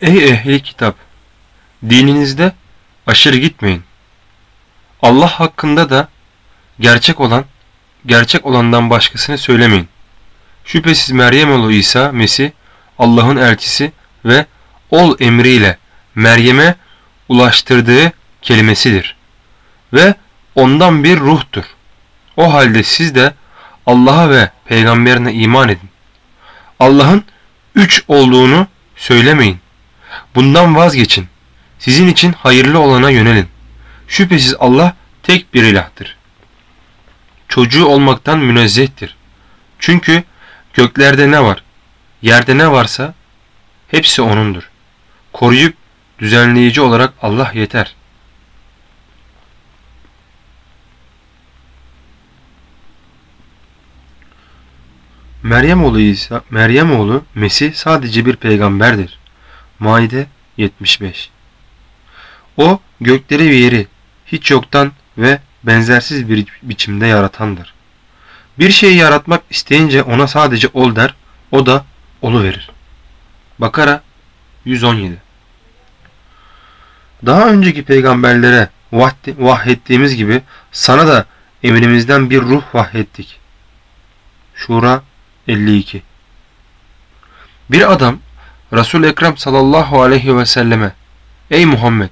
Ey ehli kitap! Dininizde aşırı gitmeyin. Allah hakkında da gerçek olan, gerçek olandan başkasını söylemeyin. Şüphesiz Meryem oğlu İsa, Mesih, Allah'ın elçisi ve ol emriyle Meryem'e ulaştırdığı kelimesidir. Ve ondan bir ruhtur. O halde siz de Allah'a ve peygamberine iman edin. Allah'ın üç olduğunu söylemeyin. Bundan vazgeçin. Sizin için hayırlı olana yönelin. Şüphesiz Allah tek bir ilahtır. Çocuğu olmaktan münezzehtir. Çünkü göklerde ne var, yerde ne varsa hepsi O'nundur. Koruyup düzenleyici olarak Allah yeter. Meryem oğlu İsa, Meryem oğlu Mesih sadece bir peygamberdir. Maide 75 O gökleri ve yeri hiç yoktan ve benzersiz bir biçimde yaratandır. Bir şeyi yaratmak isteyince ona sadece ol der, o da olu verir. Bakara 117 Daha önceki peygamberlere vahyettiğimiz gibi sana da emrimizden bir ruh vahyettik. Şura 52 Bir adam resul Ekrem sallallahu aleyhi ve selleme Ey Muhammed!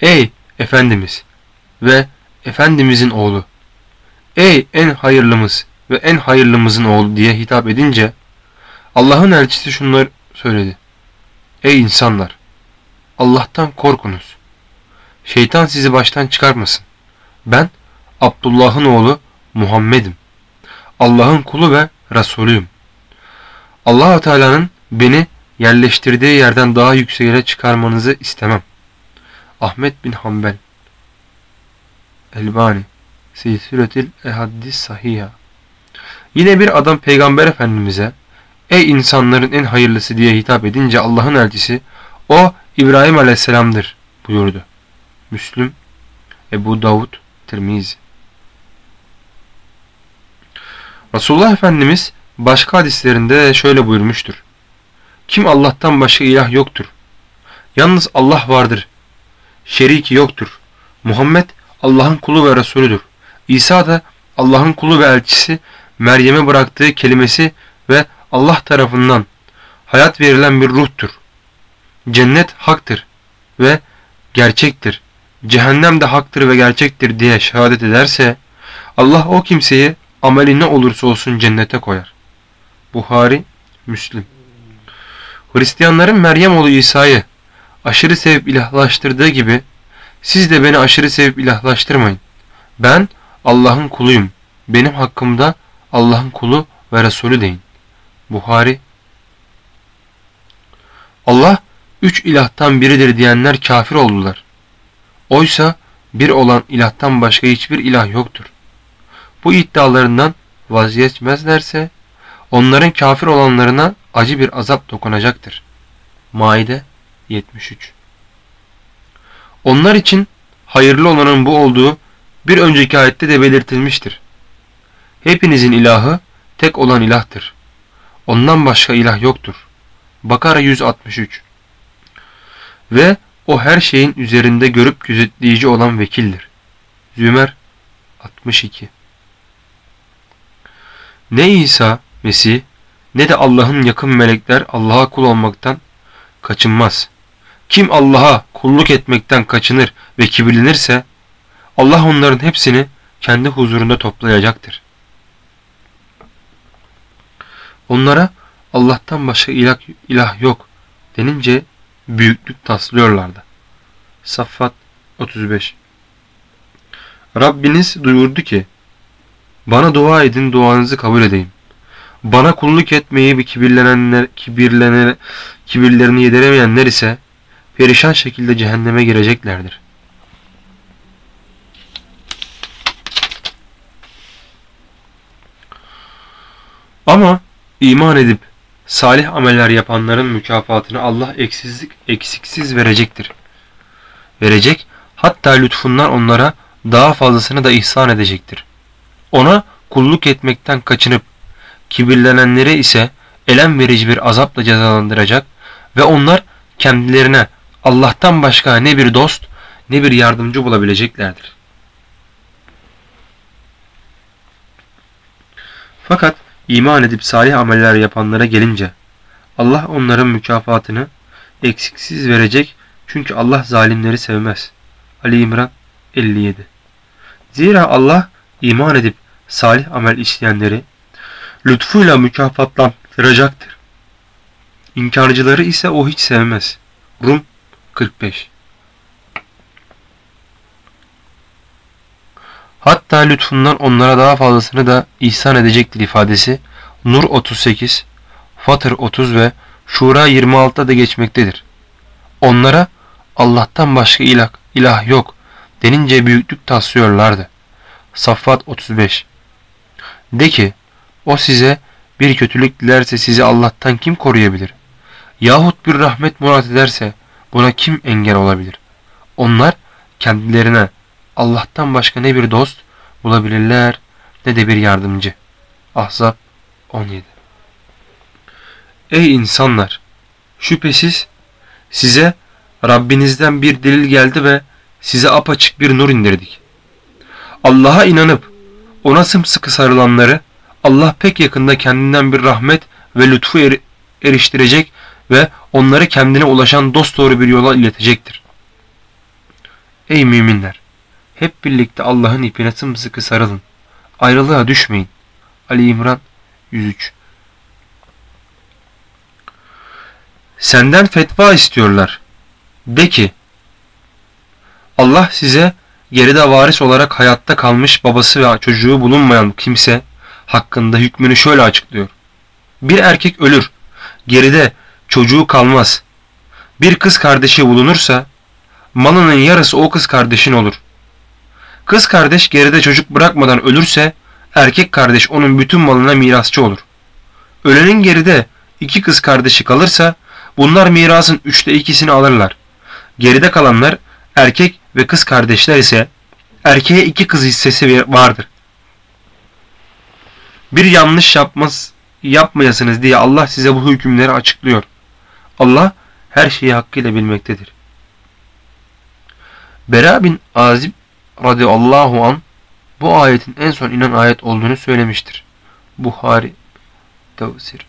Ey Efendimiz! Ve Efendimizin oğlu! Ey en hayırlımız ve en hayırlımızın oğlu diye hitap edince Allah'ın elçisi şunları söyledi. Ey insanlar! Allah'tan korkunuz. Şeytan sizi baştan çıkarmasın. Ben Abdullah'ın oğlu Muhammed'im. Allah'ın kulu ve Resulüyüm. allah Teala'nın beni yerleştirdiği yerden daha yükseğe çıkarmanızı istemem. Ahmet bin Hanbel Elbani Silsiletil Ehaddis Sahiha Yine bir adam Peygamber Efendimiz'e Ey insanların en hayırlısı diye hitap edince Allah'ın elçisi o İbrahim Aleyhisselam'dır buyurdu. Müslüm Ebu Davud Tirmizi Resulullah Efendimiz başka hadislerinde şöyle buyurmuştur. Kim Allah'tan başka ilah yoktur. Yalnız Allah vardır. Şeriki yoktur. Muhammed Allah'ın kulu ve Resulüdür. İsa da Allah'ın kulu ve elçisi Meryem'e bıraktığı kelimesi ve Allah tarafından hayat verilen bir ruhtur. Cennet haktır ve gerçektir. Cehennem de haktır ve gerçektir diye şehadet ederse Allah o kimseyi ameli ne olursa olsun cennete koyar. Buhari, Müslim. Hristiyanların Meryem oğlu İsa'yı aşırı sevip ilahlaştırdığı gibi siz de beni aşırı sevip ilahlaştırmayın. Ben Allah'ın kuluyum. Benim hakkımda Allah'ın kulu ve Resulü deyin. Buhari Allah üç ilahtan biridir diyenler kafir oldular. Oysa bir olan ilahtan başka hiçbir ilah yoktur. Bu iddialarından vazgeçmezlerse onların kafir olanlarına acı bir azap dokunacaktır. Maide 73 Onlar için hayırlı olanın bu olduğu bir önceki ayette de belirtilmiştir. Hepinizin ilahı tek olan ilahtır. Ondan başka ilah yoktur. Bakara 163 Ve o her şeyin üzerinde görüp gözetleyici olan vekildir. Zümer 62 Ne İsa, Mesih, ne de Allah'ın yakın melekler Allah'a kul olmaktan kaçınmaz. Kim Allah'a kulluk etmekten kaçınır ve kibirlenirse Allah onların hepsini kendi huzurunda toplayacaktır. Onlara Allah'tan başka ilah, ilah yok denince büyüklük taslıyorlardı. Saffat 35 Rabbiniz duyurdu ki Bana dua edin duanızı kabul edeyim. Bana kulluk etmeyi bir kibirlenenler, kibirlenene, kibirlerini yediremeyenler ise perişan şekilde cehenneme gireceklerdir. Ama iman edip salih ameller yapanların mükafatını Allah eksizlik eksiksiz verecektir. Verecek hatta lütfundan onlara daha fazlasını da ihsan edecektir. Ona kulluk etmekten kaçınıp kibirlenenleri ise elem verici bir azapla cezalandıracak ve onlar kendilerine Allah'tan başka ne bir dost ne bir yardımcı bulabileceklerdir. Fakat iman edip salih ameller yapanlara gelince Allah onların mükafatını eksiksiz verecek çünkü Allah zalimleri sevmez. Ali İmran 57 Zira Allah iman edip salih amel işleyenleri lütfuyla mükafatlandıracaktır. İnkarcıları ise o hiç sevmez. Rum 45 Hatta lütfundan onlara daha fazlasını da ihsan edecektir ifadesi Nur 38, Fatır 30 ve Şura 26'da da geçmektedir. Onlara Allah'tan başka ilah, ilah yok denince büyüklük taslıyorlardı. Saffat 35 De ki o size bir kötülük dilerse sizi Allah'tan kim koruyabilir? Yahut bir rahmet murat ederse buna kim engel olabilir? Onlar kendilerine Allah'tan başka ne bir dost bulabilirler ne de bir yardımcı. Ahzab 17 Ey insanlar! Şüphesiz size Rabbinizden bir delil geldi ve size apaçık bir nur indirdik. Allah'a inanıp ona sımsıkı sarılanları Allah pek yakında kendinden bir rahmet ve lütfu er eriştirecek ve onları kendine ulaşan dosdoğru bir yola iletecektir. Ey müminler! Hep birlikte Allah'ın ipine sımsıkı sarılın. Ayrılığa düşmeyin. Ali İmran 103 Senden fetva istiyorlar. De ki, Allah size geride varis olarak hayatta kalmış babası ve çocuğu bulunmayan kimse hakkında hükmünü şöyle açıklıyor. Bir erkek ölür, geride çocuğu kalmaz. Bir kız kardeşi bulunursa, malının yarısı o kız kardeşin olur. Kız kardeş geride çocuk bırakmadan ölürse, erkek kardeş onun bütün malına mirasçı olur. Ölenin geride iki kız kardeşi kalırsa, bunlar mirasın üçte ikisini alırlar. Geride kalanlar erkek ve kız kardeşler ise erkeğe iki kız hissesi vardır. Bir yanlış yapmaz, yapmayasınız diye Allah size bu hükümleri açıklıyor. Allah her şeyi hakkıyla bilmektedir. Bera bin Azib radıyallahu an bu ayetin en son inen ayet olduğunu söylemiştir. Buhari Tevsir